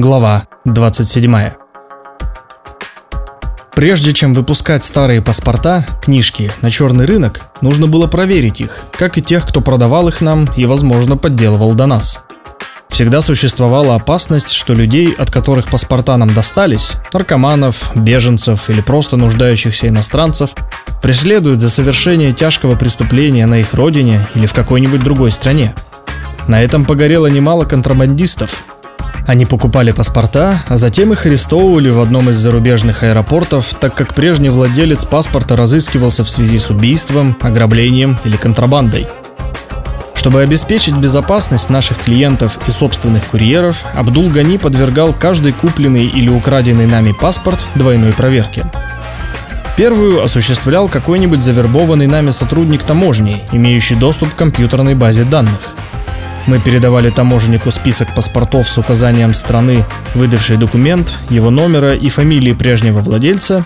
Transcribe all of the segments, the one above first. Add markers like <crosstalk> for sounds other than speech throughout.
Глава 27. Прежде чем выпускать старые паспорта, книжки, на черный рынок, нужно было проверить их, как и тех, кто продавал их нам и, возможно, подделывал до нас. Всегда существовала опасность, что людей, от которых паспорта нам достались, наркоманов, беженцев или просто нуждающихся иностранцев, преследуют за совершение тяжкого преступления на их родине или в какой-нибудь другой стране. На этом погорело немало контрабандистов, они покупали паспорта, а затем их арестовывали в одном из зарубежных аэропортов, так как прежний владелец паспорта разыскивался в связи с убийством, ограблением или контрабандой. Чтобы обеспечить безопасность наших клиентов и собственных курьеров, Абдул Гани подвергал каждый купленный или украденный нами паспорт двойной проверке. Первую осуществлял какой-нибудь завербованный нами сотрудник таможни, имеющий доступ к компьютерной базе данных – мы передавали таможеннику список паспортов с указанием страны, выдавшей документ, его номера и фамилии прежнего владельца,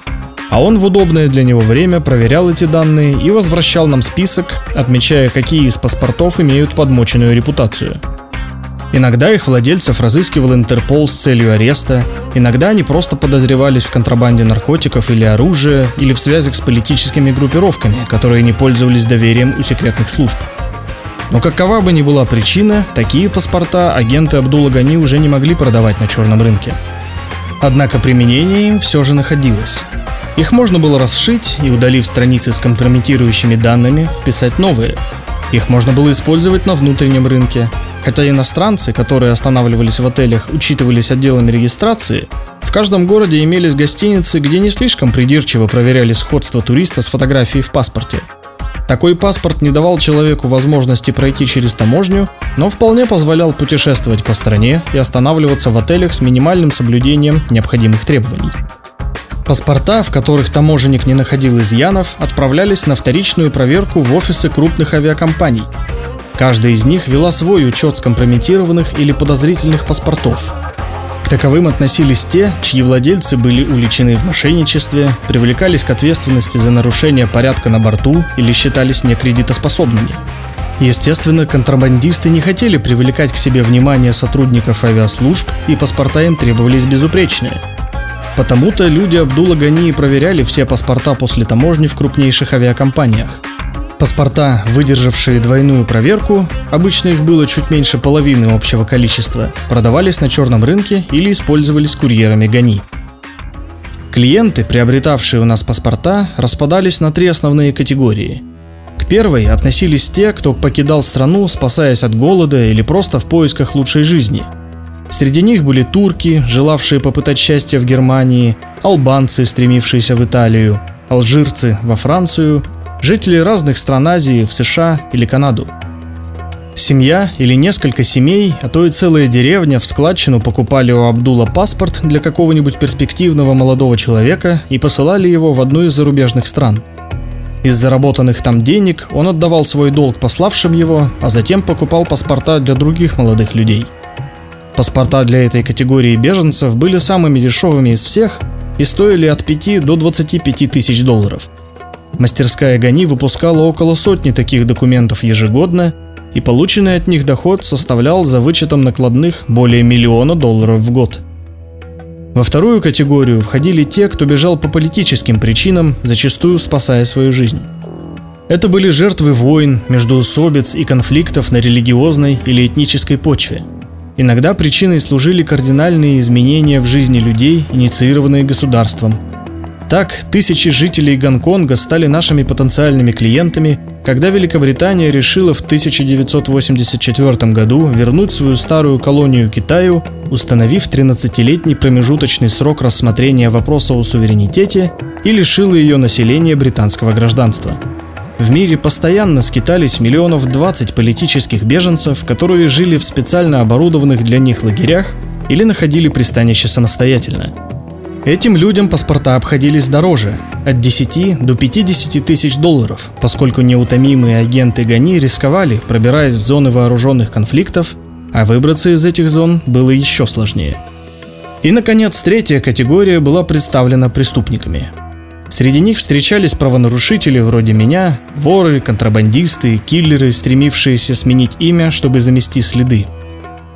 а он в удобное для него время проверял эти данные и возвращал нам список, отмечая, какие из паспортов имеют подмоченную репутацию. Иногда их владельцев разыскивал Интерпол с целью ареста, иногда они просто подозревались в контрабанде наркотиков или оружия, или в связях с политическими группировками, которые не пользовались доверием у секретных служб. Но какова бы ни была причина, такие паспорта агенты Абдула Гани уже не могли продавать на черном рынке. Однако применение им все же находилось. Их можно было расшить и, удалив страницы с компрометирующими данными, вписать новые. Их можно было использовать на внутреннем рынке. Хотя иностранцы, которые останавливались в отелях, учитывались отделами регистрации, в каждом городе имелись гостиницы, где не слишком придирчиво проверяли сходство туриста с фотографией в паспорте – такой паспорт не давал человеку возможности пройти через таможню, но вполне позволял путешествовать по стране и останавливаться в отелях с минимальным соблюдением необходимых требований. Паспорта, в которых таможенник не находил изъянов, отправлялись на вторичную проверку в офисы крупных авиакомпаний. Каждая из них вела свой учет скомпрометированных или подозрительных паспортов, к таковым относились те, чьи владельцы были уличены в мошенничестве, привлекались к ответственности за нарушение порядка на борту или считались некредитоспособными. Естественно, контрабандисты не хотели привлекать к себе внимание сотрудников авиаслужб, и паспорта им требовались безупречные. Потому-то люди Абдула Гани проверяли все паспорта после таможни в крупнейших авиакомпаниях – Паспорта, выдержавшие двойную проверку, обычно их было чуть меньше половины общего количества, продавались на черном рынке или использовались курьерами ГАНИ. Клиенты, приобретавшие у нас паспорта, распадались на три основные категории. К первой относились те, кто покидал страну, спасаясь от голода или просто в поисках лучшей жизни. Среди них были турки, желавшие попытать счастье в Германии, албанцы, стремившиеся в Италию, алжирцы во Францию – жители разных стран Азии в США или Канаду. Семья или несколько семей, а то и целая деревня в складчину покупали у Абдула паспорт для какого-нибудь перспективного молодого человека и посылали его в одну из зарубежных стран. Из заработанных там денег он отдавал свой долг пославшим его, а затем покупал паспорта для других молодых людей. Паспорта для этой категории беженцев были самыми дешевыми из всех и стоили от 5 до 25 тысяч долларов – Мастерская Гани выпускала около сотни таких документов ежегодно, и полученный от них доход составлял за вычетом накладных более миллиона долларов в год. Во вторую категорию входили те, кто бежал по политическим причинам, зачастую спасая свою жизнь. Это были жертвы войн, междоусобиц и конфликтов на религиозной или этнической почве. Иногда причиной служили кардинальные изменения в жизни людей, инициированные государством, так, тысячи жителей Гонконга стали нашими потенциальными клиентами, когда Великобритания решила в 1984 году вернуть свою старую колонию Китаю, установив 13-летний промежуточный срок рассмотрения вопроса о суверенитете и лишила ее населения британского гражданства. В мире постоянно скитались миллионов 20 политических беженцев, которые жили в специально оборудованных для них лагерях или находили пристанище самостоятельно – Этим людям паспорта обходились дороже – от 10 до 50 тысяч долларов, поскольку неутомимые агенты ГАНИ рисковали, пробираясь в зоны вооруженных конфликтов, а выбраться из этих зон было еще сложнее. И, наконец, третья категория была представлена преступниками. Среди них встречались правонарушители вроде меня, воры, контрабандисты, киллеры, стремившиеся сменить имя, чтобы замести следы –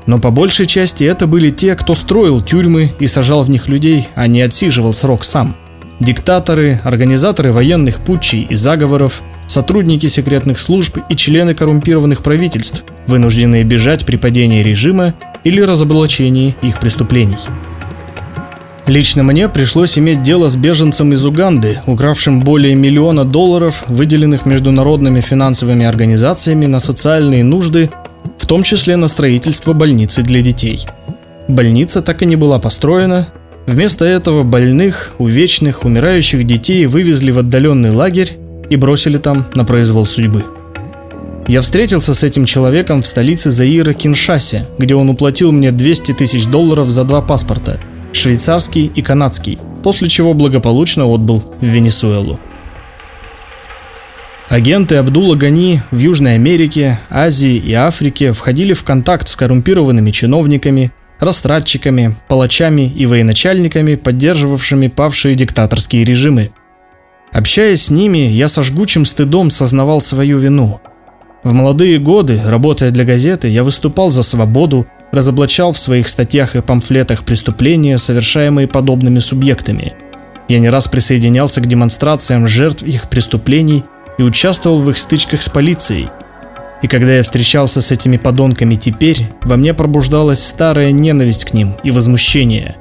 Но по большей части это были те, кто строил тюрьмы и сажал в них людей, а не отсиживал срок сам. Диктаторы, организаторы военных путчей и заговоров, сотрудники секретных служб и члены коррумпированных правительств, вынужденные бежать при падении режима или разоблачении их преступлений. Лично мне пришлось иметь дело с беженцем из Уганды, укравшим более миллиона долларов, выделенных международными финансовыми организациями на социальные нужды, том числе на строительство больницы для детей. Больница так и не была построена. Вместо этого больных, увечных, умирающих детей вывезли в отдаленный лагерь и бросили там на произвол судьбы. Я встретился с этим человеком в столице Заира Киншасе, где он уплатил мне 200 тысяч долларов за два паспорта – швейцарский и канадский, после чего благополучно отбыл в Венесуэлу. Агенты Абдула Гани в Южной Америке, Азии и Африке входили в контакт с коррумпированными чиновниками, растратчиками, палачами и военачальниками, поддерживавшими павшие диктаторские режимы. Общаясь с ними, я со жгучим стыдом сознавал свою вину. В молодые годы, работая для газеты, я выступал за свободу, разоблачал в своих статьях и памфлетах преступления, совершаемые подобными субъектами. Я не раз присоединялся к демонстрациям жертв их преступлений и участвовал в их стычках с полицией. И когда я встречался с этими подонками теперь, во мне пробуждалась старая ненависть к ним и возмущение.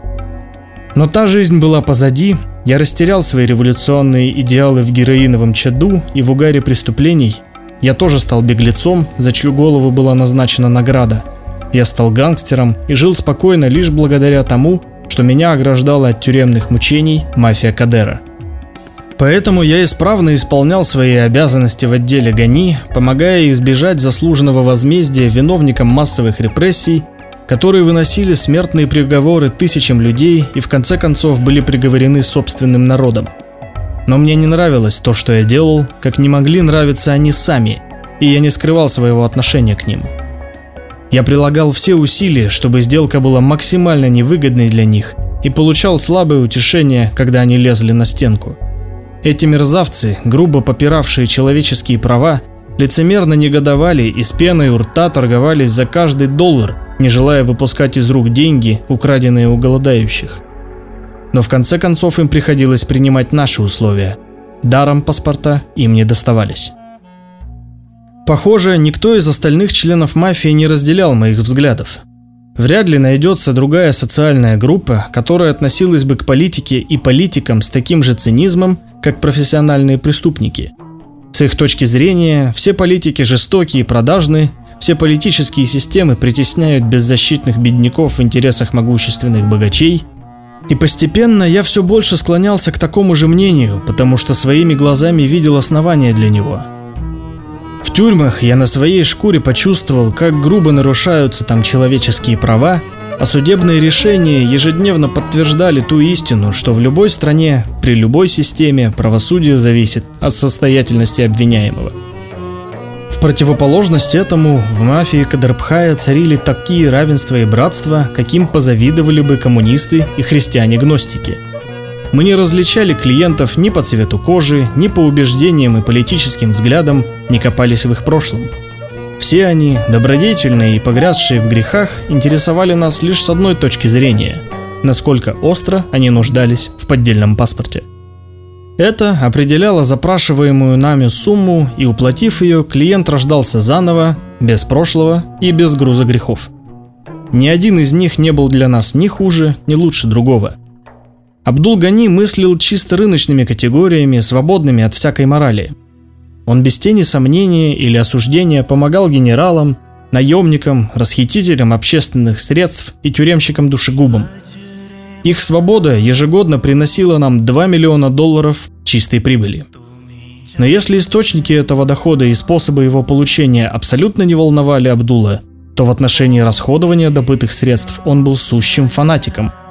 Но та жизнь была позади, я растерял свои революционные идеалы в героиновом чаду и в угаре преступлений. Я тоже стал беглецом, за чью голову была назначена награда – я стал гангстером и жил спокойно лишь благодаря тому, что меня ограждала от тюремных мучений мафия Кадера. Поэтому я исправно исполнял свои обязанности в отделе ГАНИ, помогая избежать заслуженного возмездия виновникам массовых репрессий, которые выносили смертные приговоры тысячам людей и в конце концов были приговорены собственным народом. Но мне не нравилось то, что я делал, как не могли нравиться они сами, и я не скрывал своего отношения к ним – я прилагал все усилия, чтобы сделка была максимально невыгодной для них и получал слабое утешение, когда они лезли на стенку. Эти мерзавцы, грубо попиравшие человеческие права, лицемерно негодовали и с пеной у рта торговались за каждый доллар, не желая выпускать из рук деньги, украденные у голодающих. Но в конце концов им приходилось принимать наши условия. Даром паспорта им не доставались. Похоже, никто из остальных членов мафии не разделял моих взглядов. Вряд ли найдется другая социальная группа, которая относилась бы к политике и политикам с таким же цинизмом, как профессиональные преступники. С их точки зрения, все политики жестокие и продажны, все политические системы притесняют беззащитных бедняков в интересах могущественных богачей. И постепенно я все больше склонялся к такому же мнению, потому что своими глазами видел основания для него – в тюрьмах я на своей шкуре почувствовал, как грубо нарушаются там человеческие права, а судебные решения ежедневно подтверждали ту истину, что в любой стране, при любой системе правосудие зависит от состоятельности обвиняемого. В противоположность этому, в мафии Кадрбхая царили такие равенства и братства, каким позавидовали бы коммунисты и христиане-гностики – мы не различали клиентов ни по цвету кожи, ни по убеждениям и политическим взглядам, не копались в их прошлом. Все они, добродетельные и погрязшие в грехах, интересовали нас лишь с одной точки зрения – насколько остро они нуждались в поддельном паспорте. Это определяло запрашиваемую нами сумму, и уплатив ее, клиент рождался заново, без прошлого и без груза грехов. Ни один из них не был для нас ни хуже, ни лучше другого – Абдул-Гани мыслил чисто рыночными категориями, свободными от всякой морали. Он без тени сомнения или осуждения помогал генералам, наемникам, расхитителям общественных средств и тюремщикам-душегубам. Их свобода ежегодно приносила нам 2 миллиона долларов чистой прибыли. Но если источники этого дохода и способы его получения абсолютно не волновали Абдула, то в отношении расходования добытых средств он был сущим фанатиком –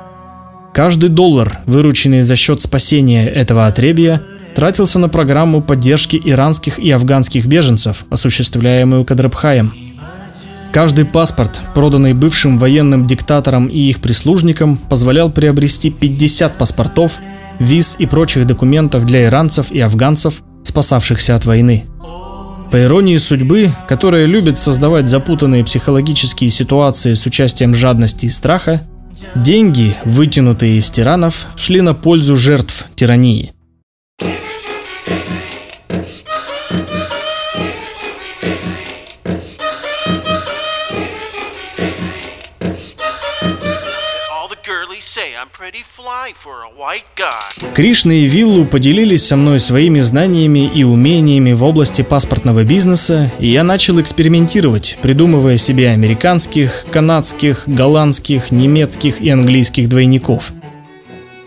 Каждый доллар, вырученный за счет спасения этого отребья, тратился на программу поддержки иранских и афганских беженцев, осуществляемую Кадрабхаем. Каждый паспорт, проданный бывшим военным диктаторам и их прислужникам, позволял приобрести 50 паспортов, виз и прочих документов для иранцев и афганцев, спасавшихся от войны. По иронии судьбы, которая любит создавать запутанные психологические ситуации с участием жадности и страха, деньги, вытянутые из тиранов, шли на пользу жертв тирании. Кришна и Виллу поделились со мной своими знаниями и умениями в области паспортного бизнеса, и я начал экспериментировать, придумывая себе американских, канадских, голландских, немецких и английских двойников.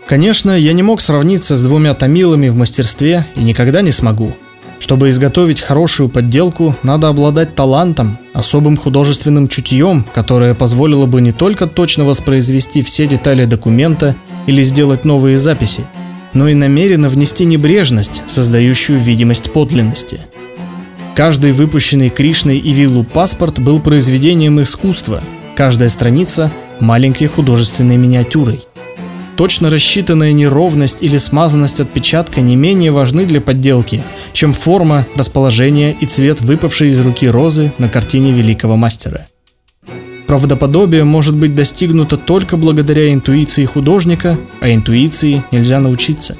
Конечно, я не мог сравниться с двумя тамилами в мастерстве и никогда не смогу – чтобы изготовить хорошую подделку, надо обладать талантом, особым художественным чутьем, которое позволило бы не только точно воспроизвести все детали документа или сделать новые записи, но и намеренно внести небрежность, создающую видимость подлинности. Каждый выпущенный Кришной и Виллу паспорт был произведением искусства, каждая страница – маленькой художественной миниатюрой. Точно рассчитанная неровность или смазанность отпечатка не менее важны для подделки, чем форма, расположение и цвет выпавшей из руки розы на картине великого мастера. Правдоподобие может быть достигнуто только благодаря интуиции художника, а интуиции нельзя научиться.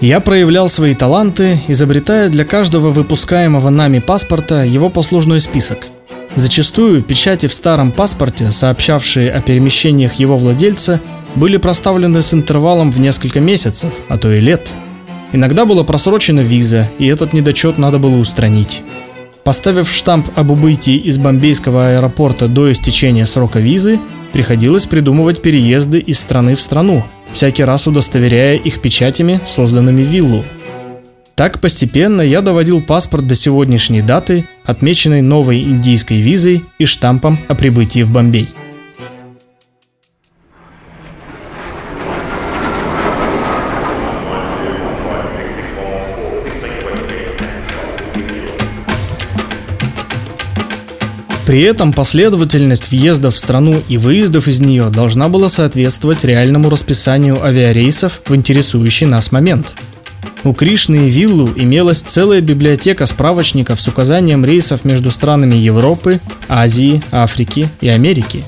Я проявлял свои таланты, изобретая для каждого выпускаемого нами паспорта его послужной список. Зачастую печати в старом паспорте, сообщавшие о перемещениях его владельца, были проставлены с интервалом в несколько месяцев, а то и лет. Иногда была просрочена виза, и этот недочет надо было устранить. Поставив штамп об убытии из бомбейского аэропорта до истечения срока визы, приходилось придумывать переезды из страны в страну, всякий раз удостоверяя их печатями, созданными виллу. Так постепенно я доводил паспорт до сегодняшней даты, отмеченной новой индийской визой и штампом о прибытии в Бомбей. При этом последовательность въездов в страну и выездов из нее должна была соответствовать реальному расписанию авиарейсов в интересующий нас момент. У Кришны и Виллу имелась целая библиотека справочников с указанием рейсов между странами Европы, Азии, Африки и Америки.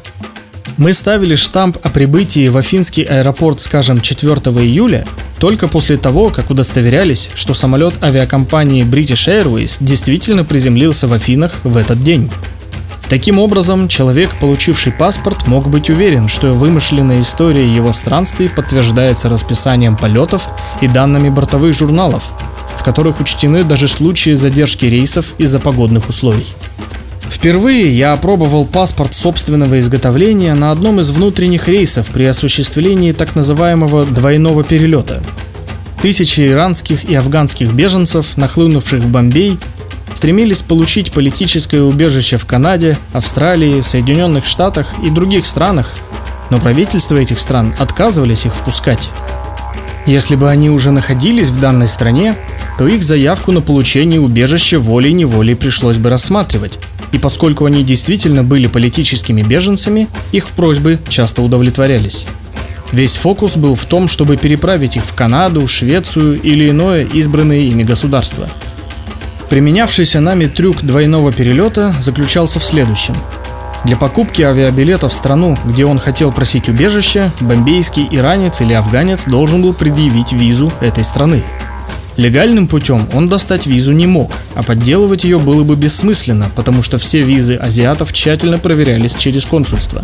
Мы ставили штамп о прибытии в Афинский аэропорт, скажем, 4 июля, только после того, как удостоверялись, что самолет авиакомпании British Airways действительно приземлился в Афинах в этот день. Таким образом, человек, получивший паспорт, мог быть уверен, что вымышленная история его странствий подтверждается расписанием полетов и данными бортовых журналов, в которых учтены даже случаи задержки рейсов из-за погодных условий. Впервые я опробовал паспорт собственного изготовления на одном из внутренних рейсов при осуществлении так называемого двойного перелета. Тысячи иранских и афганских беженцев, нахлынувших в Бомбей, стремились получить политическое убежище в Канаде, Австралии, Соединенных Штатах и других странах, но правительства этих стран отказывались их впускать. Если бы они уже находились в данной стране, то их заявку на получение убежища волей-неволей пришлось бы рассматривать, и поскольку они действительно были политическими беженцами, их просьбы часто удовлетворялись. Весь фокус был в том, чтобы переправить их в Канаду, Швецию или иное избранное ими государство – Применявшийся нами трюк двойного перелета заключался в следующем. Для покупки авиабилета в страну, где он хотел просить убежище, бомбейский иранец или афганец должен был предъявить визу этой страны. Легальным путем он достать визу не мог, а подделывать ее было бы бессмысленно, потому что все визы азиатов тщательно проверялись через консульство.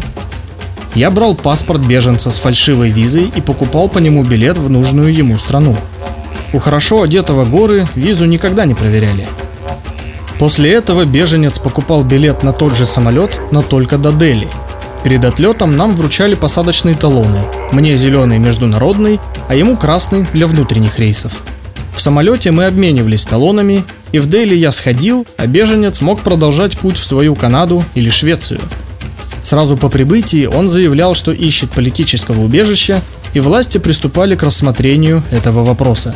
Я брал паспорт беженца с фальшивой визой и покупал по нему билет в нужную ему страну. У хорошо одетого горы визу никогда не проверяли. После этого беженец покупал билет на тот же самолет, но только до Дели. Перед отлетом нам вручали посадочные талоны. Мне зеленый международный, а ему красный для внутренних рейсов. В самолете мы обменивались талонами, и в Дели я сходил, а беженец мог продолжать путь в свою Канаду или Швецию. Сразу по прибытии он заявлял, что ищет политического убежища, и власти приступали к рассмотрению этого вопроса.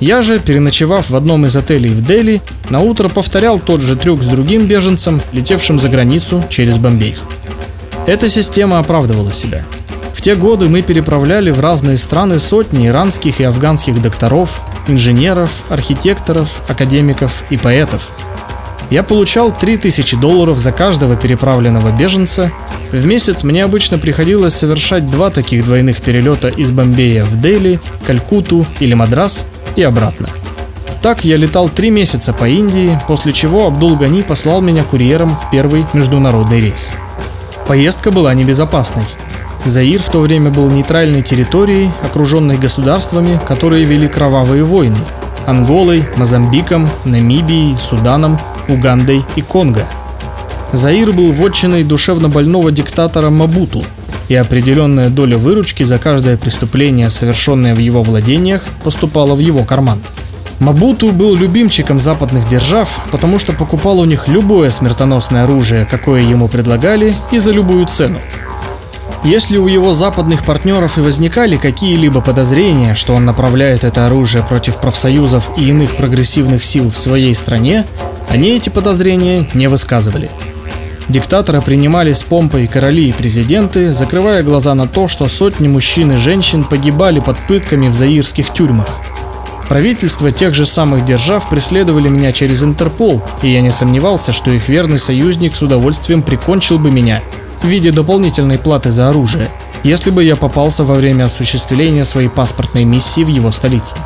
Я же, переночевав в одном из отелей в Дели, на утро повторял тот же трюк с другим беженцем, летевшим за границу через Бомбей. Эта система оправдывала себя. В те годы мы переправляли в разные страны сотни иранских и афганских докторов, инженеров, архитекторов, академиков и поэтов. Я получал 3000 долларов за каждого переправленного беженца. В месяц мне обычно приходилось совершать два таких двойных перелета из Бомбея в Дели, Калькутту или Мадрас и обратно. Так я летал три месяца по Индии, после чего Абдул Гани послал меня курьером в первый международный рейс. Поездка была небезопасной. Заир в то время был нейтральной территорией, окруженной государствами, которые вели кровавые войны – Анголой, Мозамбиком, Намибией, Суданом, Угандой и Конго. Заир был вотчиной душевно больного диктатора Мабуту, и определенная доля выручки за каждое преступление, совершенное в его владениях, поступала в его карман. Мабуту был любимчиком западных держав, потому что покупал у них любое смертоносное оружие, какое ему предлагали, и за любую цену. Если у его западных партнеров и возникали какие-либо подозрения, что он направляет это оружие против профсоюзов и иных прогрессивных сил в своей стране, они эти подозрения не высказывали. Диктатора принимали с помпой короли и президенты, закрывая глаза на то, что сотни мужчин и женщин погибали под пытками в заирских тюрьмах. Правительства тех же самых держав преследовали меня через Интерпол, и я не сомневался, что их верный союзник с удовольствием прикончил бы меня в виде дополнительной платы за оружие, если бы я попался во время осуществления своей паспортной миссии в его столице.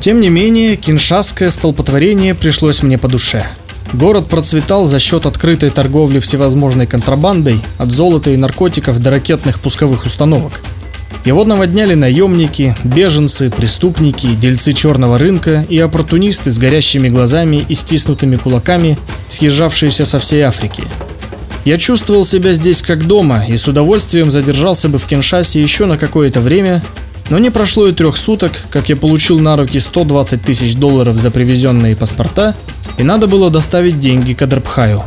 Тем не менее, киншасское столпотворение пришлось мне по душе. Город процветал за счет открытой торговли всевозможной контрабандой, от золота и наркотиков до ракетных пусковых установок. Его наводняли наемники, беженцы, преступники, дельцы черного рынка и оппортунисты с горящими глазами и стиснутыми кулаками, съезжавшиеся со всей Африки – я чувствовал себя здесь как дома и с удовольствием задержался бы в Киншасе еще на какое-то время, но не прошло и трех суток, как я получил на руки 120 тысяч долларов за привезенные паспорта, и надо было доставить деньги к Адрабхаю.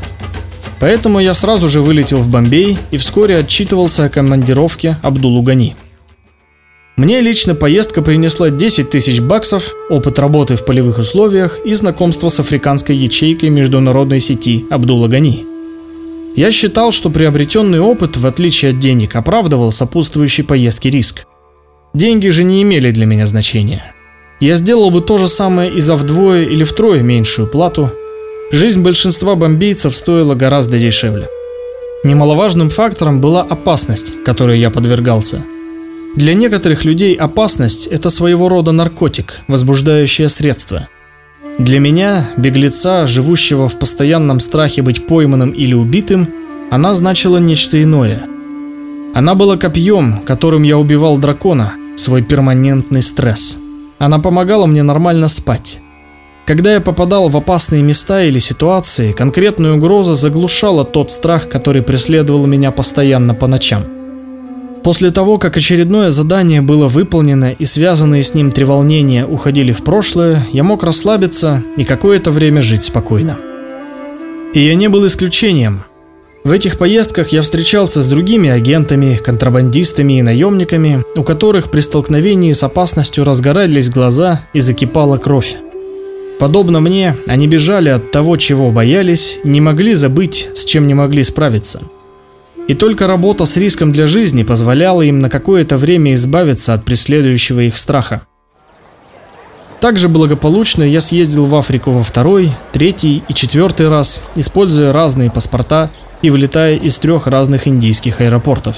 Поэтому я сразу же вылетел в Бомбей и вскоре отчитывался о командировке Абдулу Гани. Мне лично поездка принесла 10 тысяч баксов, опыт работы в полевых условиях и знакомство с африканской ячейкой международной сети Абдула Гани – я считал, что приобретенный опыт, в отличие от денег, оправдывал сопутствующий поездке риск. Деньги же не имели для меня значения. Я сделал бы то же самое и за вдвое или втрое меньшую плату. Жизнь большинства бомбейцев стоила гораздо дешевле. Немаловажным фактором была опасность, которой я подвергался. Для некоторых людей опасность – это своего рода наркотик, возбуждающее средство – для меня, беглеца, живущего в постоянном страхе быть пойманным или убитым, она значила нечто иное. Она была копьем, которым я убивал дракона, свой перманентный стресс. Она помогала мне нормально спать. Когда я попадал в опасные места или ситуации, конкретная угроза заглушала тот страх, который преследовал меня постоянно по ночам. После того, как очередное задание было выполнено и связанные с ним треволнения уходили в прошлое, я мог расслабиться и какое-то время жить спокойно. И я не был исключением. В этих поездках я встречался с другими агентами, контрабандистами и наемниками, у которых при столкновении с опасностью разгорались глаза и закипала кровь. Подобно мне, они бежали от того, чего боялись, не могли забыть, с чем не могли справиться – и только работа с риском для жизни позволяла им на какое-то время избавиться от преследующего их страха. Также благополучно я съездил в Африку во второй, третий и четвертый раз, используя разные паспорта и вылетая из трех разных индийских аэропортов.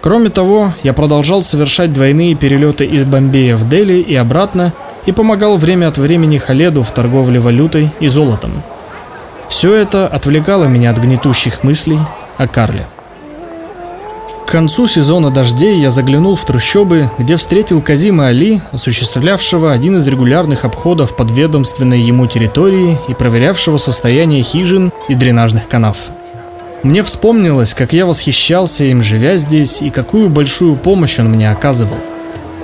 Кроме того, я продолжал совершать двойные перелеты из Бомбея в Дели и обратно и помогал время от времени Халеду в торговле валютой и золотом. Все это отвлекало меня от гнетущих мыслей о Карле. Концу сезона дождей я заглянул в трущобы, где встретил Казима Али, осуществлявшего один из регулярных обходов подведомственной ему территории и проверявшего состояние хижин и дренажных канав. Мне вспомнилось, как я восхищался им, живя здесь, и какую большую помощь он мне оказывал.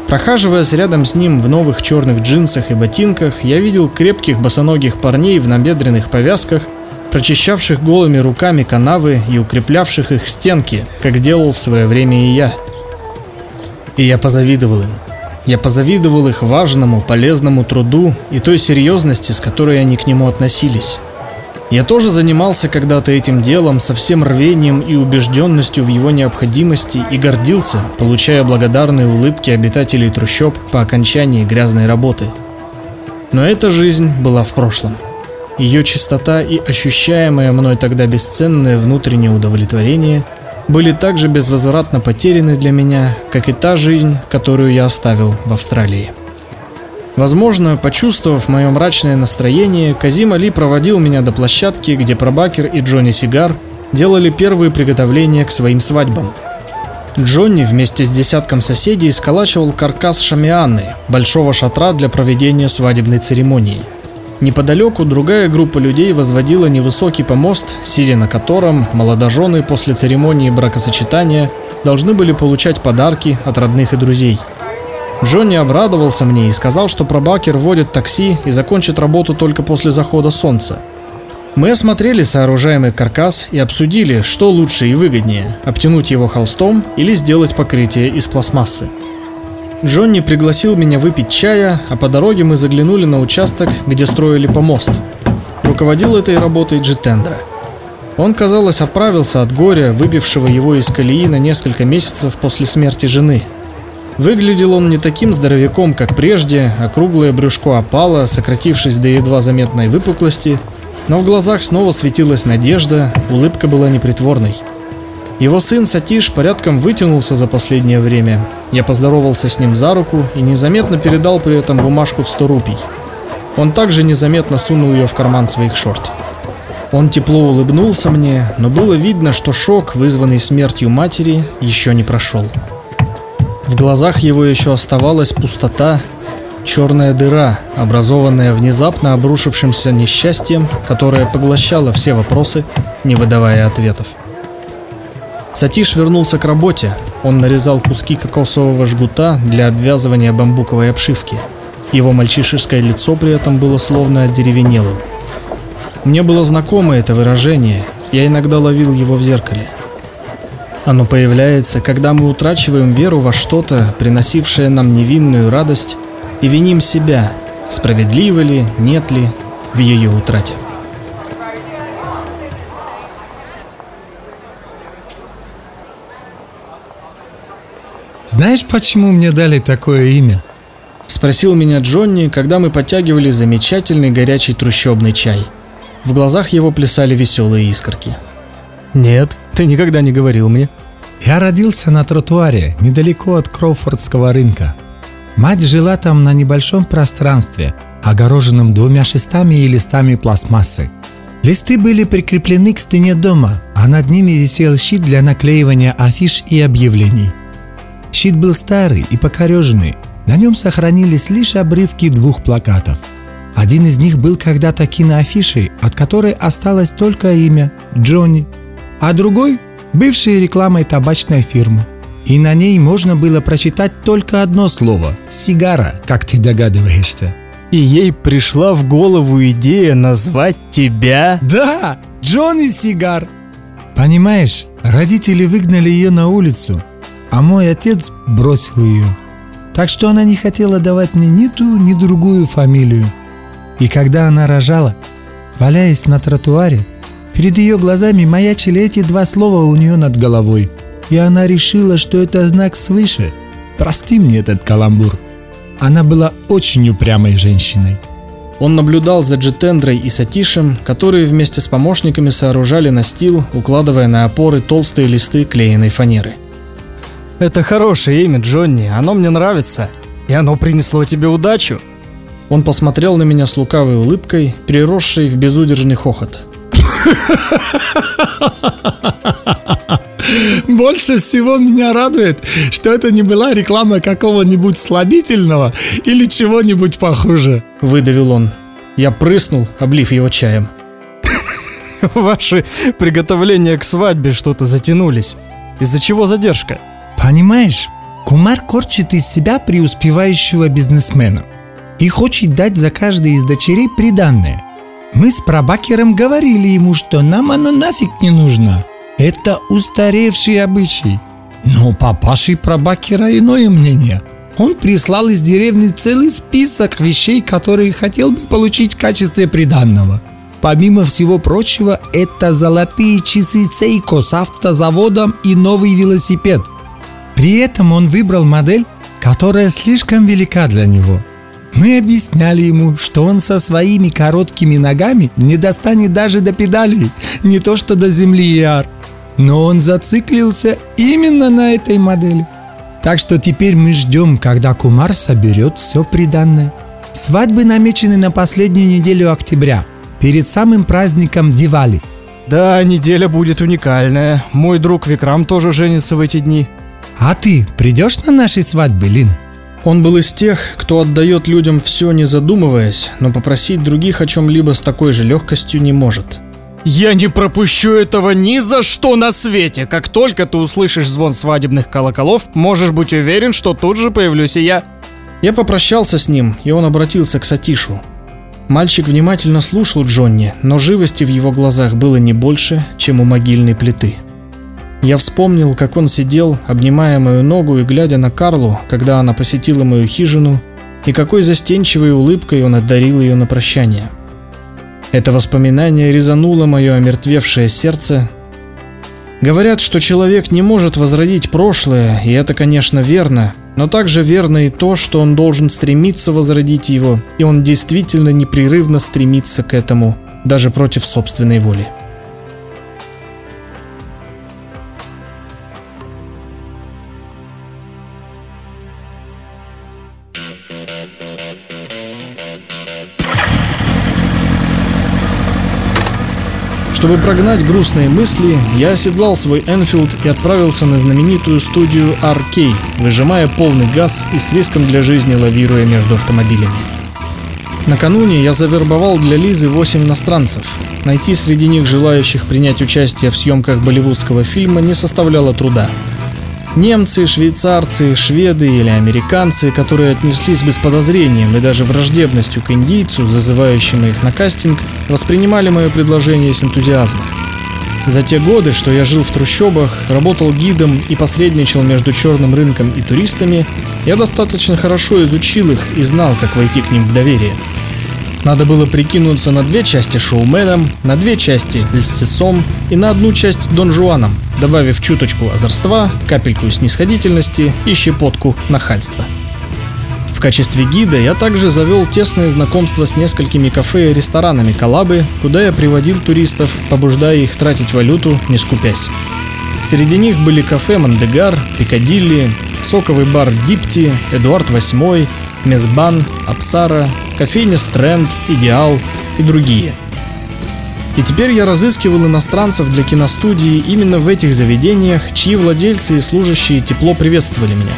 Прохаживаясь рядом с ним в новых черных джинсах и ботинках, я видел крепких босоногих парней в набедренных повязках – прочищавших голыми руками канавы и укреплявших их стенки, как делал в свое время и я. И я позавидовал им. Я позавидовал их важному, полезному труду и той серьезности, с которой они к нему относились. Я тоже занимался когда-то этим делом со всем рвением и убежденностью в его необходимости и гордился, получая благодарные улыбки обитателей трущоб по окончании грязной работы. Но эта жизнь была в прошлом. Ее чистота и ощущаемое мной тогда бесценное внутреннее удовлетворение были также безвозвратно потеряны для меня, как и та жизнь, которую я оставил в Австралии. Возможно, почувствовав мое мрачное настроение, Казим Али проводил меня до площадки, где Пробакер и Джонни Сигар делали первые приготовления к своим свадьбам. Джонни вместе с десятком соседей сколачивал каркас шамианы, большого шатра для проведения свадебной церемонии. Неподалеку другая группа людей возводила невысокий помост, сидя на котором молодожены после церемонии бракосочетания должны были получать подарки от родных и друзей – Джонни обрадовался мне и сказал, что пробакер водит такси и закончит работу только после захода солнца. Мы осмотрели сооружаемый каркас и обсудили, что лучше и выгоднее – обтянуть его холстом или сделать покрытие из пластмассы. Джонни пригласил меня выпить чая, а по дороге мы заглянули на участок, где строили помост. Руководил этой работой Джитендра. Он, казалось, оправился от горя, выбившего его из колеи на несколько месяцев после смерти жены – Выглядел он не таким здоровяком, как прежде, а круглое брюшко опало, сократившись до едва заметной выпуклости, но в глазах снова светилась надежда, улыбка была непритворной. Его сын Сатиш порядком вытянулся за последнее время. Я поздоровался с ним за руку и незаметно передал при этом бумажку в 100 рупий. Он также незаметно сунул ее в карман своих шорт. Он тепло улыбнулся мне, но было видно, что шок, вызванный смертью матери, еще не прошел. В глазах его еще оставалась пустота, черная дыра, образованная внезапно обрушившимся несчастьем, которое поглощало все вопросы, не выдавая ответов. Сатиш вернулся к работе. Он нарезал куски кокосового жгута для обвязывания бамбуковой обшивки. Его мальчишеское лицо при этом было словно деревенелым. Мне было знакомо это выражение, я иногда ловил его в зеркале – оно появляется, когда мы утрачиваем веру во что-то, приносившее нам невинную радость, и виним себя, справедливо ли, нет ли в ее утрате. Знаешь, почему мне дали такое имя? Спросил меня Джонни, когда мы подтягивали замечательный горячий трущобный чай. В глазах его плясали веселые искорки. Нет, ты никогда не говорил мне. Я родился на тротуаре, недалеко от Кроуфордского рынка. Мать жила там на небольшом пространстве, огороженном двумя шестами и листами пластмассы. Листы были прикреплены к стене дома, а над ними висел щит для наклеивания афиш и объявлений. Щит был старый и покореженный, на нем сохранились лишь обрывки двух плакатов. Один из них был когда-то киноафишей, от которой осталось только имя Джонни, а другой – бывшей рекламой табачной фирмы. И на ней можно было прочитать только одно слово – сигара, как ты догадываешься. И ей пришла в голову идея назвать тебя? Да, Джонни Сигар. Понимаешь, родители выгнали ее на улицу, а мой отец бросил ее. Так что она не хотела давать мне ни ту, ни другую фамилию. И когда она рожала, валяясь на тротуаре, Перед ее глазами маячили эти два слова у нее над головой. И она решила, что это знак свыше. Прости мне этот каламбур. Она была очень упрямой женщиной. Он наблюдал за Джетендрой и Сатишем, которые вместе с помощниками сооружали настил, укладывая на опоры толстые листы клееной фанеры. Это хорошее имя, Джонни, оно мне нравится. И оно принесло тебе удачу. Он посмотрел на меня с лукавой улыбкой, переросшей в безудержный хохот. <laughs> Больше всего меня радует, что это не была реклама какого-нибудь слабительного или чего-нибудь похуже. Выдавил он. Я прыснул, облив его чаем. <laughs> Ваши приготовления к свадьбе что-то затянулись. Из-за чего задержка? Понимаешь, Кумар корчит из себя преуспевающего бизнесмена и хочет дать за каждой из дочерей приданное – мы с прабакером говорили ему, что нам оно нафиг не нужно. Это устаревший обычай. Но папаши прабакера иное мнение. Он прислал из деревни целый список вещей, которые хотел бы получить в качестве приданного. Помимо всего прочего, это золотые часы Сейко с автозаводом и новый велосипед. При этом он выбрал модель, которая слишком велика для него. Мы объясняли ему, что он со своими короткими ногами не достанет даже до педалей, не то что до земли и ар. Но он зациклился именно на этой модели. Так что теперь мы ждем, когда Кумар соберет все приданное. Свадьбы намечены на последнюю неделю октября, перед самым праздником Дивали. Да, неделя будет уникальная. Мой друг Викрам тоже женится в эти дни. А ты придешь на нашей свадьбе, Лин? Он был из тех, кто отдает людям все не задумываясь, но попросить других о чем-либо с такой же легкостью не может. Я не пропущу этого ни за что на свете. Как только ты услышишь звон свадебных колоколов, можешь быть уверен, что тут же появлюсь и я. Я попрощался с ним, и он обратился к Сатишу. Мальчик внимательно слушал Джонни, но живости в его глазах было не больше, чем у могильной плиты. Я вспомнил, как он сидел, обнимая мою ногу и глядя на Карлу, когда она посетила мою хижину, и какой застенчивой улыбкой он одарил ее на прощание. Это воспоминание резануло мое омертвевшее сердце. Говорят, что человек не может возродить прошлое, и это, конечно, верно, но также верно и то, что он должен стремиться возродить его, и он действительно непрерывно стремится к этому, даже против собственной воли. Чтобы прогнать грустные мысли, я оседлал свой Энфилд и отправился на знаменитую студию RK, выжимая полный газ и с риском для жизни лавируя между автомобилями. Накануне я завербовал для Лизы 8 иностранцев. Найти среди них желающих принять участие в съемках болливудского фильма не составляло труда. Немцы, швейцарцы, шведы или американцы, которые отнеслись без подозрением и даже враждебностью к индийцу, зазывающему их на кастинг, воспринимали мое предложение с энтузиазмом. За те годы, что я жил в трущобах, работал гидом и посредничал между черным рынком и туристами, я достаточно хорошо изучил их и знал, как войти к ним в доверие. Надо было прикинуться на две части шоуменом, на две части льстецом и на одну часть Дон Жуаном, добавив чуточку озорства, капельку снисходительности и щепотку нахальства. В качестве гида я также завел тесное знакомство с несколькими кафе и ресторанами Калабы, куда я приводил туристов, побуждая их тратить валюту, не скупясь. Среди них были кафе Мандегар, Пикадилли, соковый бар Дипти, Эдуард VIII, Мезбан, Апсара, кофейня Стрэнд, Идеал и другие. И теперь я разыскивал иностранцев для киностудии именно в этих заведениях, чьи владельцы и служащие тепло приветствовали меня.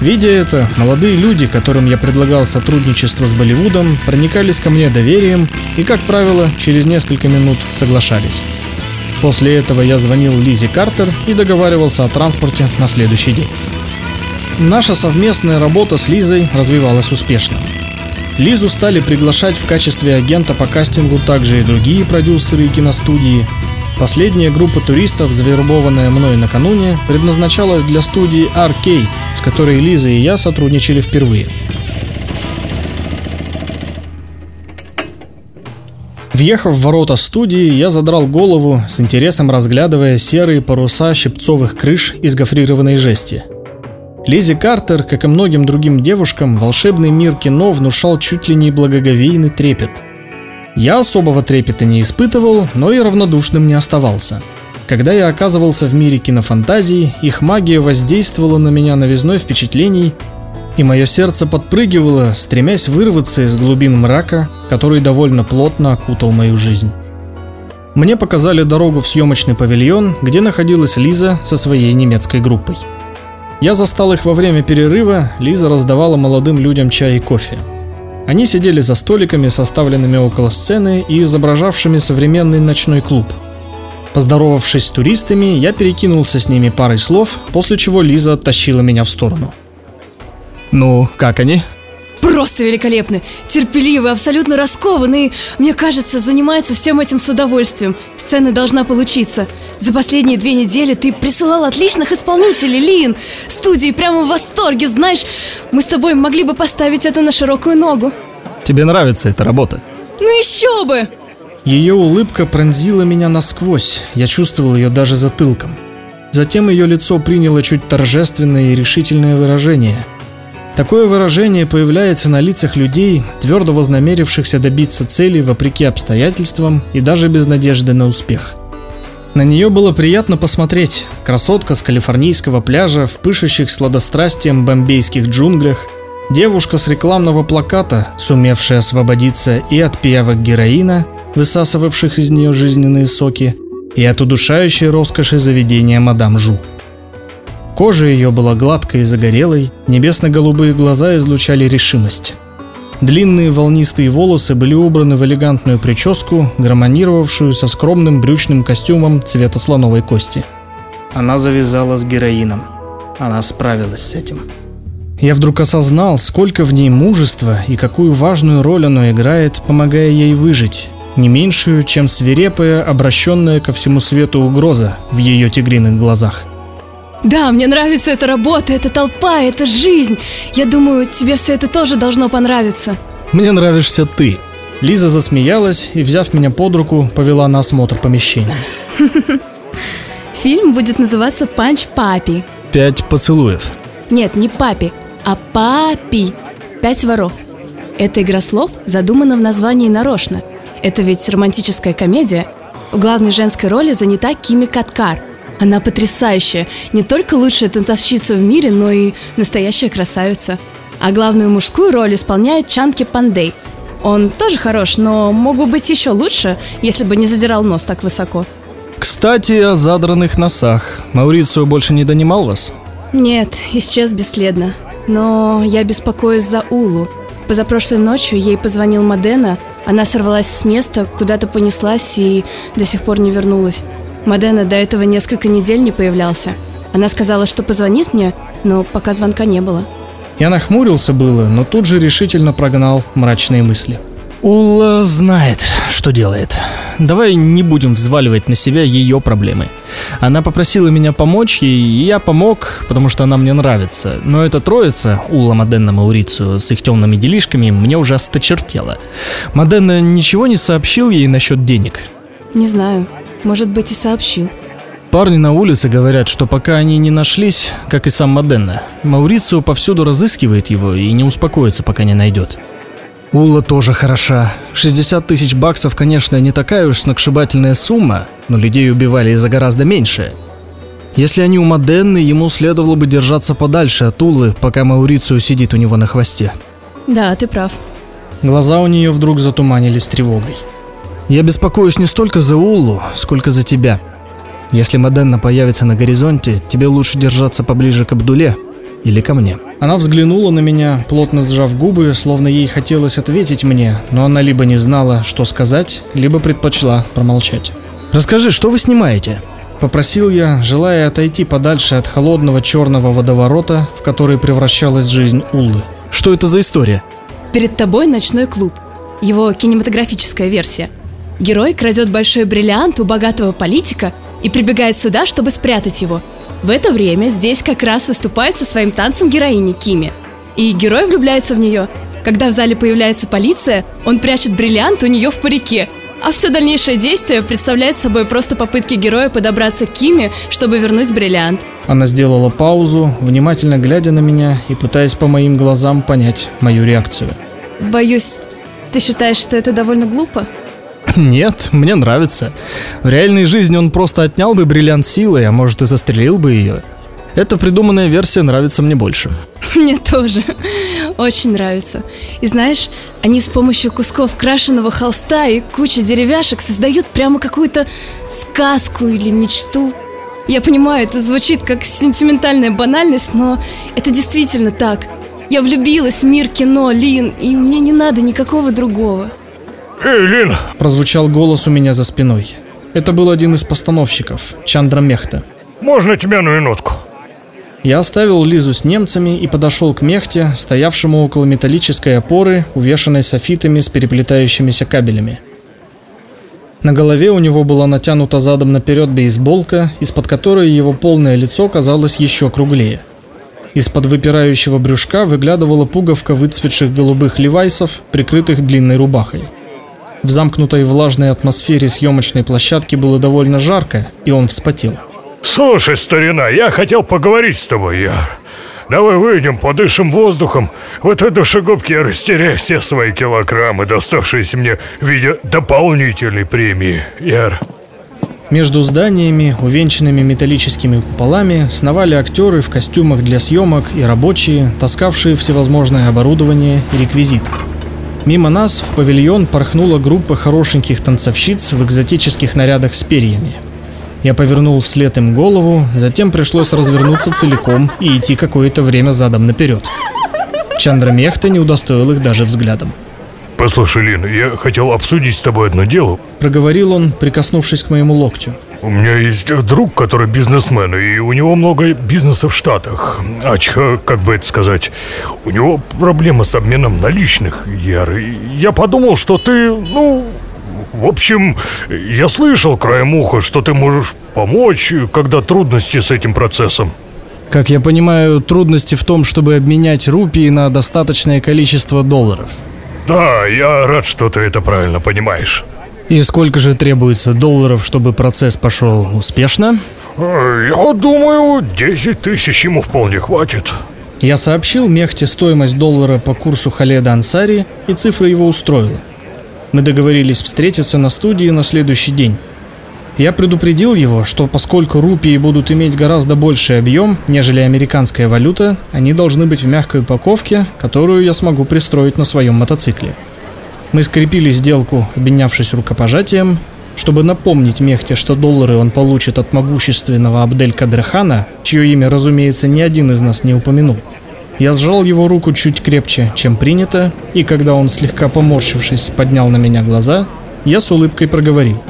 Видя это, молодые люди, которым я предлагал сотрудничество с Болливудом, проникались ко мне доверием и, как правило, через несколько минут соглашались. После этого я звонил Лизе Картер и договаривался о транспорте на следующий день. Наша совместная работа с Лизой развивалась успешно. Лизу стали приглашать в качестве агента по кастингу также и другие продюсеры и киностудии. Последняя группа туристов, завербованная мной накануне, предназначалась для студии RK, с которой Лиза и я сотрудничали впервые. Въехав в ворота студии, я задрал голову, с интересом разглядывая серые паруса щипцовых крыш из гофрированной жести – Лизи Картер, как и многим другим девушкам, волшебный мир кино внушал чуть ли не благоговейный трепет. Я особого трепета не испытывал, но и равнодушным не оставался. Когда я оказывался в мире кинофантазии, их магия воздействовала на меня новизной впечатлений, и мое сердце подпрыгивало, стремясь вырваться из глубин мрака, который довольно плотно окутал мою жизнь. Мне показали дорогу в съемочный павильон, где находилась Лиза со своей немецкой группой. Я застал их во время перерыва, Лиза раздавала молодым людям чай и кофе. Они сидели за столиками, составленными около сцены и изображавшими современный ночной клуб. Поздоровавшись с туристами, я перекинулся с ними парой слов, после чего Лиза оттащила меня в сторону. «Ну, как они?» Просто великолепны, терпеливы, абсолютно раскованы и, мне кажется, занимаются всем этим с удовольствием. Сцена должна получиться. За последние две недели ты присылал отличных исполнителей, Лин. Студии прямо в восторге, знаешь. Мы с тобой могли бы поставить это на широкую ногу. Тебе нравится эта работа? Ну еще бы! Ее улыбка пронзила меня насквозь, я чувствовал ее даже затылком. Затем ее лицо приняло чуть торжественное и решительное выражение. Такое выражение появляется на лицах людей, твердо вознамерившихся добиться цели вопреки обстоятельствам и даже без надежды на успех. На нее было приятно посмотреть. Красотка с калифорнийского пляжа в пышущих сладострастием бомбейских джунглях, девушка с рекламного плаката, сумевшая освободиться и от пиявок героина, высасывавших из нее жизненные соки, и от удушающей роскоши заведения мадам Жу. Кожа ее была гладкой и загорелой, небесно-голубые глаза излучали решимость. Длинные волнистые волосы были убраны в элегантную прическу, гармонировавшую со скромным брючным костюмом цвета слоновой кости. Она завязала с героином. Она справилась с этим. Я вдруг осознал, сколько в ней мужества и какую важную роль оно играет, помогая ей выжить, не меньшую, чем свирепая, обращенная ко всему свету угроза в ее тигриных глазах. Да, мне нравится эта работа, эта толпа, эта жизнь. Я думаю, тебе все это тоже должно понравиться. Мне нравишься ты. Лиза засмеялась и, взяв меня под руку, повела на осмотр помещения. <laughs> Фильм будет называться «Панч Папи». Пять поцелуев. Нет, не папи, а папи. Пять воров. Эта игра слов задумана в названии нарочно. Это ведь романтическая комедия. В главной женской роли занята Кими Каткар – она потрясающая. Не только лучшая танцовщица в мире, но и настоящая красавица. А главную мужскую роль исполняет Чанки Пандей. Он тоже хорош, но мог бы быть еще лучше, если бы не задирал нос так высоко. Кстати, о задранных носах. Маурицио больше не донимал вас? Нет, исчез бесследно. Но я беспокоюсь за Улу. Позапрошлой ночью ей позвонил Мадена, она сорвалась с места, куда-то понеслась и до сих пор не вернулась. Мадена до этого несколько недель не появлялся. Она сказала, что позвонит мне, но пока звонка не было. Я нахмурился было, но тут же решительно прогнал мрачные мысли. Ула знает, что делает. Давай не будем взваливать на себя ее проблемы. Она попросила меня помочь ей, и я помог, потому что она мне нравится. Но эта троица, Ула, Маденна, Маурицию, с их темными делишками, мне уже осточертела. Маденна ничего не сообщил ей насчет денег? Не знаю. Может быть, и сообщил. Парни на улице говорят, что пока они не нашлись, как и сам Моденна, Маурицио повсюду разыскивает его и не успокоится, пока не найдет. Ула тоже хороша. 60 тысяч баксов, конечно, не такая уж сногсшибательная сумма, но людей убивали и за гораздо меньше. Если они у Моденны, ему следовало бы держаться подальше от Улы, пока Маурицио сидит у него на хвосте. Да, ты прав. Глаза у нее вдруг затуманились тревогой. Я беспокоюсь не столько за Уллу, сколько за тебя. Если Моденна появится на горизонте, тебе лучше держаться поближе к Абдуле или ко мне. Она взглянула на меня, плотно сжав губы, словно ей хотелось ответить мне, но она либо не знала, что сказать, либо предпочла промолчать. «Расскажи, что вы снимаете?» Попросил я, желая отойти подальше от холодного черного водоворота, в который превращалась жизнь Уллы. «Что это за история?» Перед тобой ночной клуб. Его кинематографическая версия – Герой крадет большой бриллиант у богатого политика и прибегает сюда, чтобы спрятать его. В это время здесь как раз выступает со своим танцем героини Кими. И герой влюбляется в нее. Когда в зале появляется полиция, он прячет бриллиант у нее в парике, а все дальнейшее действие представляет собой просто попытки героя подобраться к Киме, чтобы вернуть бриллиант. Она сделала паузу, внимательно глядя на меня и пытаясь по моим глазам понять мою реакцию. Боюсь, ты считаешь, что это довольно глупо? <laughs> Нет, мне нравится. В реальной жизни он просто отнял бы бриллиант силой, а может и застрелил бы ее. Эта придуманная версия нравится мне больше. <laughs> Мне тоже. Очень нравится. И знаешь, они с помощью кусков крашеного холста и кучи деревяшек создают прямо какую-то сказку или мечту. Я понимаю, это звучит как сентиментальная банальность, но это действительно так. Я влюбилась в мир кино, Лин, и мне не надо никакого другого. «Эй, Лин!» Прозвучал голос у меня за спиной. Это был один из постановщиков, Чандра Мехта. «Можно тебя на минутку?» Я оставил Лизу с немцами и подошел к Мехте, стоявшему около металлической опоры, увешанной софитами с переплетающимися кабелями. На голове у него была натянута задом наперед бейсболка, из-под которой его полное лицо казалось еще круглее. Из-под выпирающего брюшка выглядывала пуговка выцветших голубых левайсов, прикрытых длинной рубахой. В замкнутой влажной атмосфере съемочной площадки было довольно жарко, и он вспотел. Слушай, старина, я хотел поговорить с тобой, Яр. Давай выйдем, подышим воздухом. В этой душегубке я растеряю все свои килограммы, доставшиеся мне в виде дополнительной премии, Яр. Между зданиями, увенчанными металлическими куполами, сновали актеры в костюмах для съемок и рабочие, таскавшие всевозможное оборудование и реквизит. Мимо нас в павильон порхнула группа хорошеньких танцовщиц в экзотических нарядах с перьями. Я повернул вслед им голову, затем пришлось развернуться целиком и идти какое-то время задом наперед. Чандра Мехта не удостоил их даже взглядом. Послушай, Лина, я хотел обсудить с тобой одно дело. Проговорил он, прикоснувшись к моему локтю. У меня есть друг, который бизнесмен, и у него много бизнеса в Штатах. Ачха, как бы это сказать, у него проблема с обменом наличных, Яр. Я подумал, что ты, ну, в общем, я слышал краем уха, что ты можешь помочь, когда трудности с этим процессом. Как я понимаю, трудности в том, чтобы обменять рупии на достаточное количество долларов. Да, я рад, что ты это правильно понимаешь. И сколько же требуется долларов, чтобы процесс пошел успешно? Я думаю, 10 тысяч ему вполне хватит. Я сообщил Мехте стоимость доллара по курсу Халеда Ансари, и цифра его устроила. Мы договорились встретиться на студии на следующий день. Я предупредил его, что поскольку рупии будут иметь гораздо больший объем, нежели американская валюта, они должны быть в мягкой упаковке, которую я смогу пристроить на своем мотоцикле. Мы скрепили сделку, обменявшись рукопожатием, чтобы напомнить Мехте, что доллары он получит от могущественного Абдель Кадрхана, чье имя, разумеется, ни один из нас не упомянул. Я сжал его руку чуть крепче, чем принято, и когда он, слегка поморщившись, поднял на меня глаза, я с улыбкой проговорил.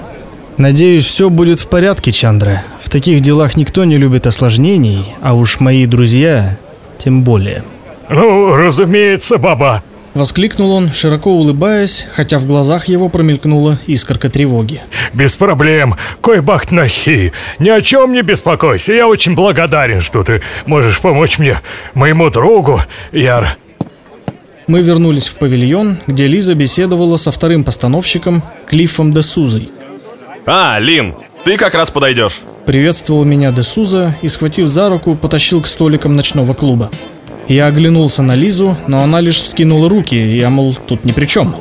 «Надеюсь, все будет в порядке, Чандра. В таких делах никто не любит осложнений, а уж мои друзья тем более». Ну, разумеется, баба. Воскликнул он, широко улыбаясь, хотя в глазах его промелькнула искорка тревоги. Без проблем. Кой бахт нахи. Ни о чем не беспокойся. Я очень благодарен, что ты можешь помочь мне, моему другу, Яр. Мы вернулись в павильон, где Лиза беседовала со вторым постановщиком Клиффом де Сузой. А, Лин, ты как раз подойдешь. Приветствовал меня де Суза и, схватив за руку, потащил к столикам ночного клуба. Я оглянулся на Лизу, но она лишь вскинула руки, и я, мол, тут ни при чем.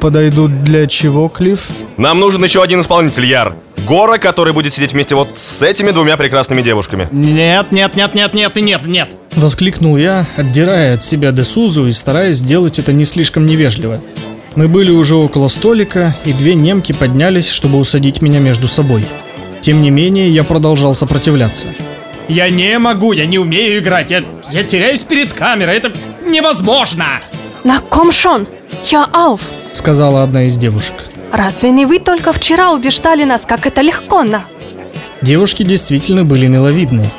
Подойдут для чего, Клифф? Нам нужен еще один исполнитель, Яр. Гора, который будет сидеть вместе вот с этими двумя прекрасными девушками. Нет, нет, нет, нет, нет и нет, нет. Воскликнул я, отдирая от себя Десузу и стараясь сделать это не слишком невежливо. Мы были уже около столика, и две немки поднялись, чтобы усадить меня между собой. Тем не менее, я продолжал сопротивляться. Я не могу, я не умею играть, я, я теряюсь перед камерой, это невозможно. На ком шон? Я Ауф. Сказала одна из девушек. Разве не вы только вчера убеждали нас, как это легко на? Девушки действительно были миловидны.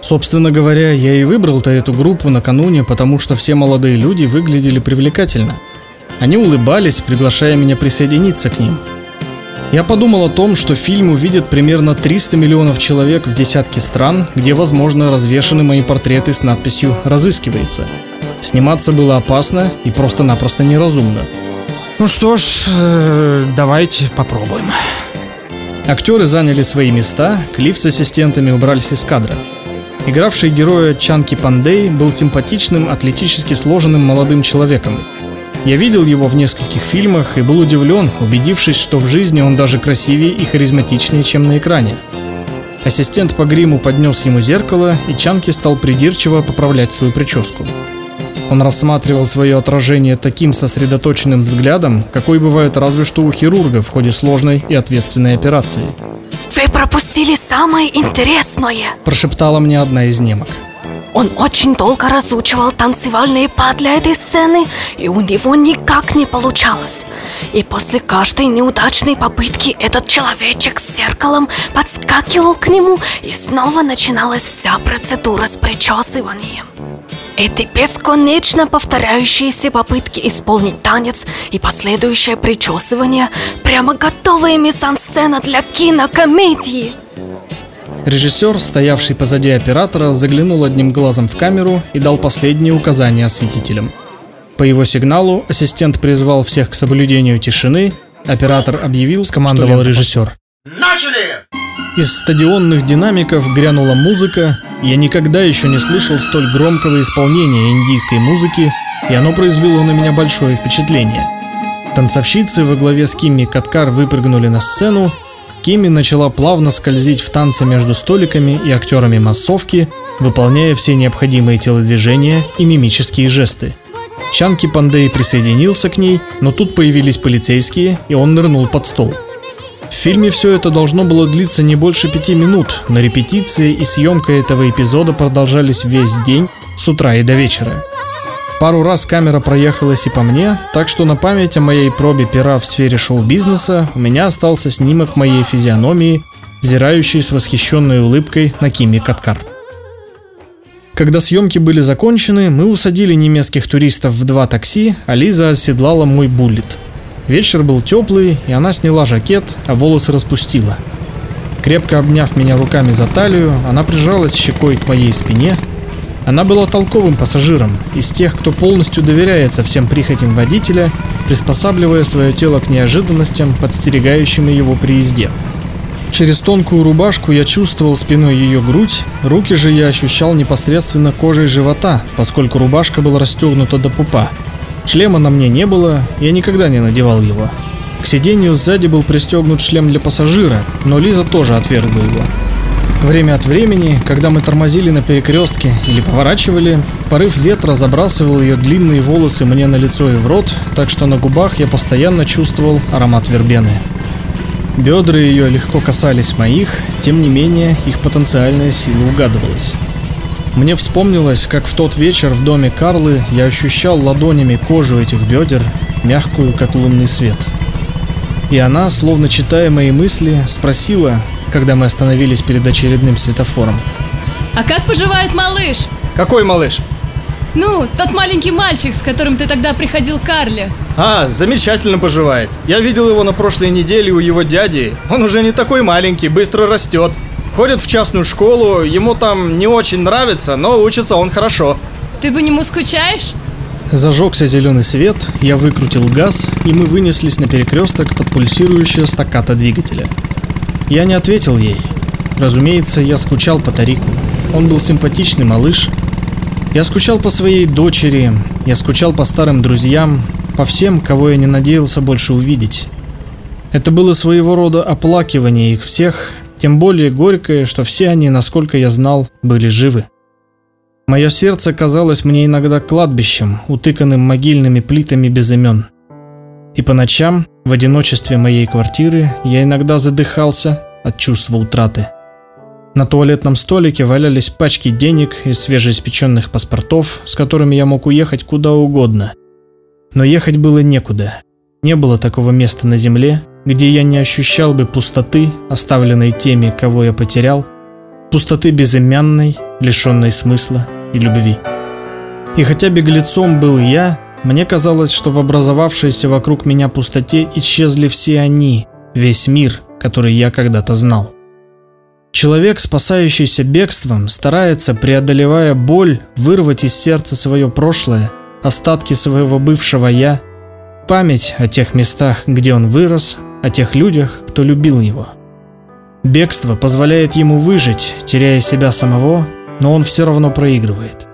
Собственно говоря, я и выбрал-то эту группу накануне, потому что все молодые люди выглядели привлекательно. Они улыбались, приглашая меня присоединиться к ним. Я подумал о том, что фильм увидят примерно 300 миллионов человек в десятке стран, где, возможно, развешаны мои портреты с надписью «Разыскивается». Сниматься было опасно и просто-напросто неразумно. Ну что ж, э, давайте попробуем. Актеры заняли свои места, Клифф с ассистентами убрались из кадра. Игравший героя Чанки Пандей был симпатичным, атлетически сложенным молодым человеком. Я видел его в нескольких фильмах и был удивлен, убедившись, что в жизни он даже красивее и харизматичнее, чем на экране. Ассистент по гриму поднес ему зеркало, и Чанки стал придирчиво поправлять свою прическу. Он рассматривал свое отражение таким сосредоточенным взглядом, какой бывает разве что у хирурга в ходе сложной и ответственной операции. Вы пропустили самое интересное. Прошептала мне одна из немок. Он очень долго разучивал танцевальные па для этой сцены, и у него никак не получалось. И после каждой неудачной попытки этот человечек с зеркалом подскакивал к нему, и снова начиналась вся процедура с причесыванием. Эти бесконечно повторяющиеся попытки исполнить танец и последующее причесывание прямо готовая мизансцена для кинокомедии. Режиссер, стоявший позади оператора, заглянул одним глазом в камеру и дал последние указания осветителям. По его сигналу ассистент призвал всех к соблюдению тишины, оператор объявил, скомандовал режиссер. Начали! Из стадионных динамиков грянула музыка. Я никогда еще не слышал столь громкого исполнения индийской музыки, и оно произвело на меня большое впечатление. Танцовщицы во главе с Кимми Каткар выпрыгнули на сцену. Кимми начала плавно скользить в танце между столиками и актерами массовки, выполняя все необходимые телодвижения и мимические жесты. Чанки Пандей присоединился к ней, но тут появились полицейские, и он нырнул под стол. В фильме все это должно было длиться не больше пяти минут, но репетиции и съемка этого эпизода продолжались весь день, с утра и до вечера. Пару раз камера проехалась и по мне, так что на память о моей пробе пера в сфере шоу-бизнеса у меня остался снимок моей физиономии, взирающей с восхищенной улыбкой на Кими Каткар. Когда съемки были закончены, мы усадили немецких туристов в два такси, а Лиза оседлала мой буллет. Вечер был теплый, и она сняла жакет, а волосы распустила. Крепко обняв меня руками за талию, она прижалась щекой к моей спине – она была толковым пассажиром, из тех, кто полностью доверяется всем прихотям водителя, приспосабливая свое тело к неожиданностям, подстерегающим его при езде. Через тонкую рубашку я чувствовал спиной ее грудь, руки же я ощущал непосредственно кожей живота, поскольку рубашка была расстегнута до пупа. Шлема на мне не было, я никогда не надевал его. К сиденью сзади был пристегнут шлем для пассажира, но Лиза тоже отвергла его. Время от времени, когда мы тормозили на перекрестке или поворачивали, порыв ветра забрасывал ее длинные волосы мне на лицо и в рот, так что на губах я постоянно чувствовал аромат вербены. Бедра ее легко касались моих, тем не менее их потенциальная сила угадывалась. Мне вспомнилось, как в тот вечер в доме Карлы я ощущал ладонями кожу этих бедер, мягкую, как лунный свет. И она, словно читая мои мысли, спросила, когда мы остановились перед очередным светофором. А как поживает малыш? Какой малыш? Ну, тот маленький мальчик, с которым ты тогда приходил к Карле. А, замечательно поживает. Я видел его на прошлой неделе у его дяди. Он уже не такой маленький, быстро растет. Ходит в частную школу, ему там не очень нравится, но учится он хорошо. Ты по нему скучаешь? Зажегся зеленый свет, я выкрутил газ, и мы вынеслись на перекресток под пульсирующее стаката двигателя. Я не ответил ей. Разумеется, я скучал по Тарику. Он был симпатичный малыш. Я скучал по своей дочери, я скучал по старым друзьям, по всем, кого я не надеялся больше увидеть. Это было своего рода оплакивание их всех, тем более горькое, что все они, насколько я знал, были живы. Мое сердце казалось мне иногда кладбищем, утыканным могильными плитами без имен. И по ночам, в одиночестве моей квартиры, я иногда задыхался от чувства утраты. На туалетном столике валялись пачки денег и свежеиспеченных паспортов, с которыми я мог уехать куда угодно. Но ехать было некуда. Не было такого места на земле, где я не ощущал бы пустоты, оставленной теми, кого я потерял, пустоты безымянной, лишенной смысла и любви. И хотя беглецом был я, мне казалось, что в образовавшейся вокруг меня пустоте исчезли все они, весь мир, который я когда-то знал. Человек, спасающийся бегством, старается, преодолевая боль, вырвать из сердца свое прошлое, остатки своего бывшего «я», память о тех местах, где он вырос, о тех людях, кто любил его. Бегство позволяет ему выжить, теряя себя самого, но он все равно проигрывает –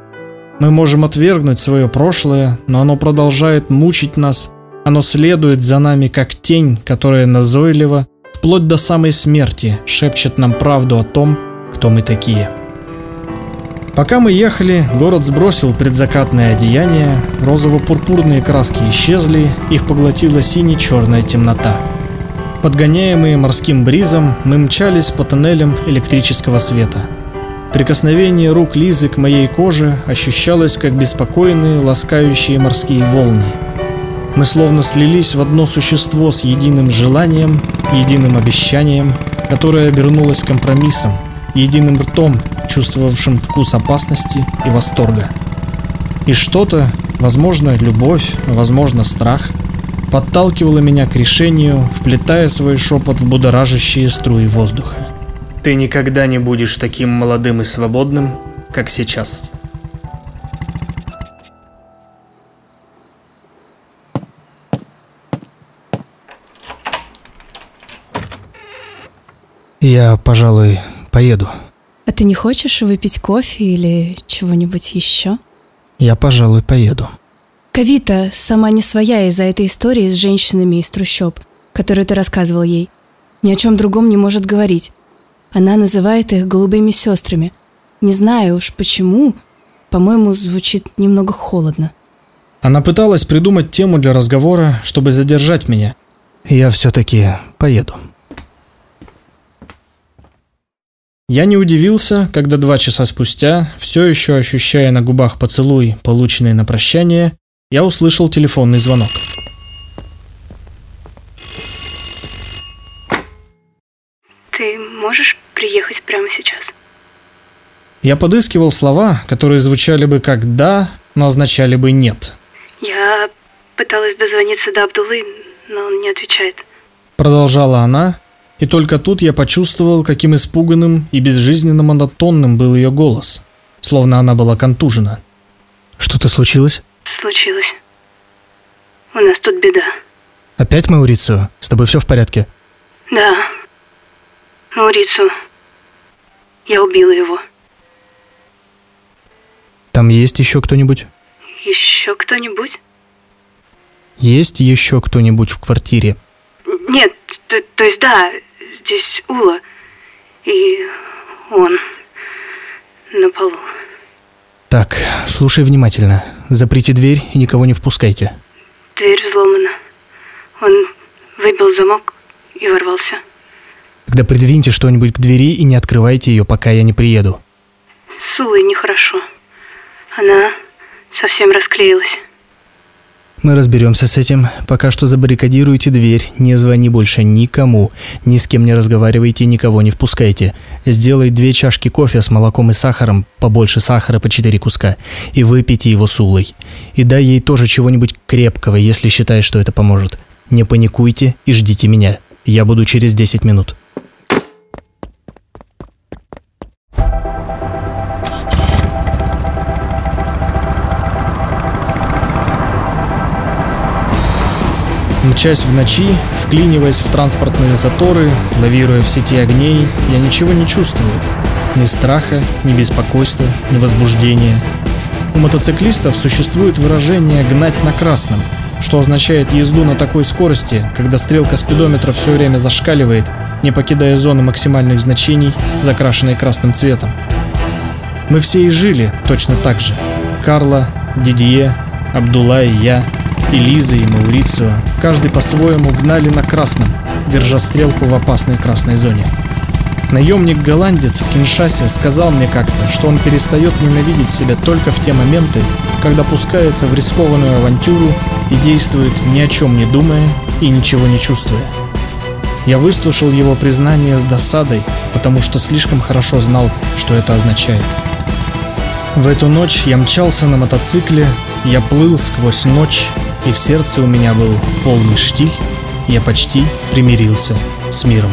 мы можем отвергнуть свое прошлое, но оно продолжает мучить нас. Оно следует за нами как тень, которая назойливо, вплоть до самой смерти, шепчет нам правду о том, кто мы такие. Пока мы ехали, город сбросил предзакатное одеяние, розово-пурпурные краски исчезли, их поглотила сине-черная темнота. Подгоняемые морским бризом, мы мчались по тоннелям электрического света – Прикосновение рук Лизы к моей коже ощущалось как беспокойные, ласкающие морские волны. Мы словно слились в одно существо с единым желанием, единым обещанием, которое обернулось компромиссом, единым ртом, чувствовавшим вкус опасности и восторга. И что-то, возможно, любовь, возможно, страх, подталкивало меня к решению, вплетая свой шепот в будоражащие струи воздуха. Ты никогда не будешь таким молодым и свободным, как сейчас. Я, пожалуй, поеду. А ты не хочешь выпить кофе или чего-нибудь еще? Я, пожалуй, поеду. Кавита сама не своя из-за этой истории с женщинами из трущоб, которую ты рассказывал ей. Ни о чем другом не может говорить. Она называет их голубыми сестрами. Не знаю уж почему, по-моему, звучит немного холодно. Она пыталась придумать тему для разговора, чтобы задержать меня. Я все-таки поеду. Я не удивился, когда два часа спустя, все еще ощущая на губах поцелуй, полученный на прощание, я услышал телефонный звонок. Ты можешь приехать прямо сейчас? Я подыскивал слова, которые звучали бы как «да», но означали бы «нет». Я пыталась дозвониться до Абдулы, но он не отвечает. Продолжала она, и только тут я почувствовал, каким испуганным и безжизненно монотонным был ее голос, словно она была контужена. Что-то случилось? Случилось. У нас тут беда. Опять Маурицио? С тобой все в порядке? Да. Маурицу. Я убила его. Там есть еще кто-нибудь? Еще кто-нибудь? Есть еще кто-нибудь в квартире? Нет, то, то есть да, здесь Ула. И он на полу. Так, слушай внимательно. Заприте дверь и никого не впускайте. Дверь взломана. Он выбил замок и ворвался. Тогда придвиньте что-нибудь к двери и не открывайте ее, пока я не приеду. С Улой нехорошо. Она совсем расклеилась. Мы разберемся с этим. Пока что забаррикадируйте дверь, не звони больше никому, ни с кем не разговаривайте, никого не впускайте. Сделай две чашки кофе с молоком и сахаром, побольше сахара по четыре куска, и выпейте его с улой. И дай ей тоже чего-нибудь крепкого, если считаешь, что это поможет. Не паникуйте и ждите меня. Я буду через 10 минут. Мчась в ночи, вклиниваясь в транспортные заторы, лавируя в сети огней, я ничего не чувствую. Ни страха, ни беспокойства, ни возбуждения. У мотоциклистов существует выражение «гнать на красном», что означает езду на такой скорости, когда стрелка спидометра все время зашкаливает, не покидая зоны максимальных значений, закрашенной красным цветом. Мы все и жили точно так же. Карла, Дидье, Абдулла и я – и и Маурицио, каждый по-своему гнали на красном, держа стрелку в опасной красной зоне. Наемник-голландец в Киншасе сказал мне как-то, что он перестает ненавидеть себя только в те моменты, когда пускается в рискованную авантюру и действует ни о чем не думая и ничего не чувствуя. Я выслушал его признание с досадой, потому что слишком хорошо знал, что это означает. В эту ночь я мчался на мотоцикле, я плыл сквозь ночь, и в сердце у меня был полный штиль, я почти примирился с миром.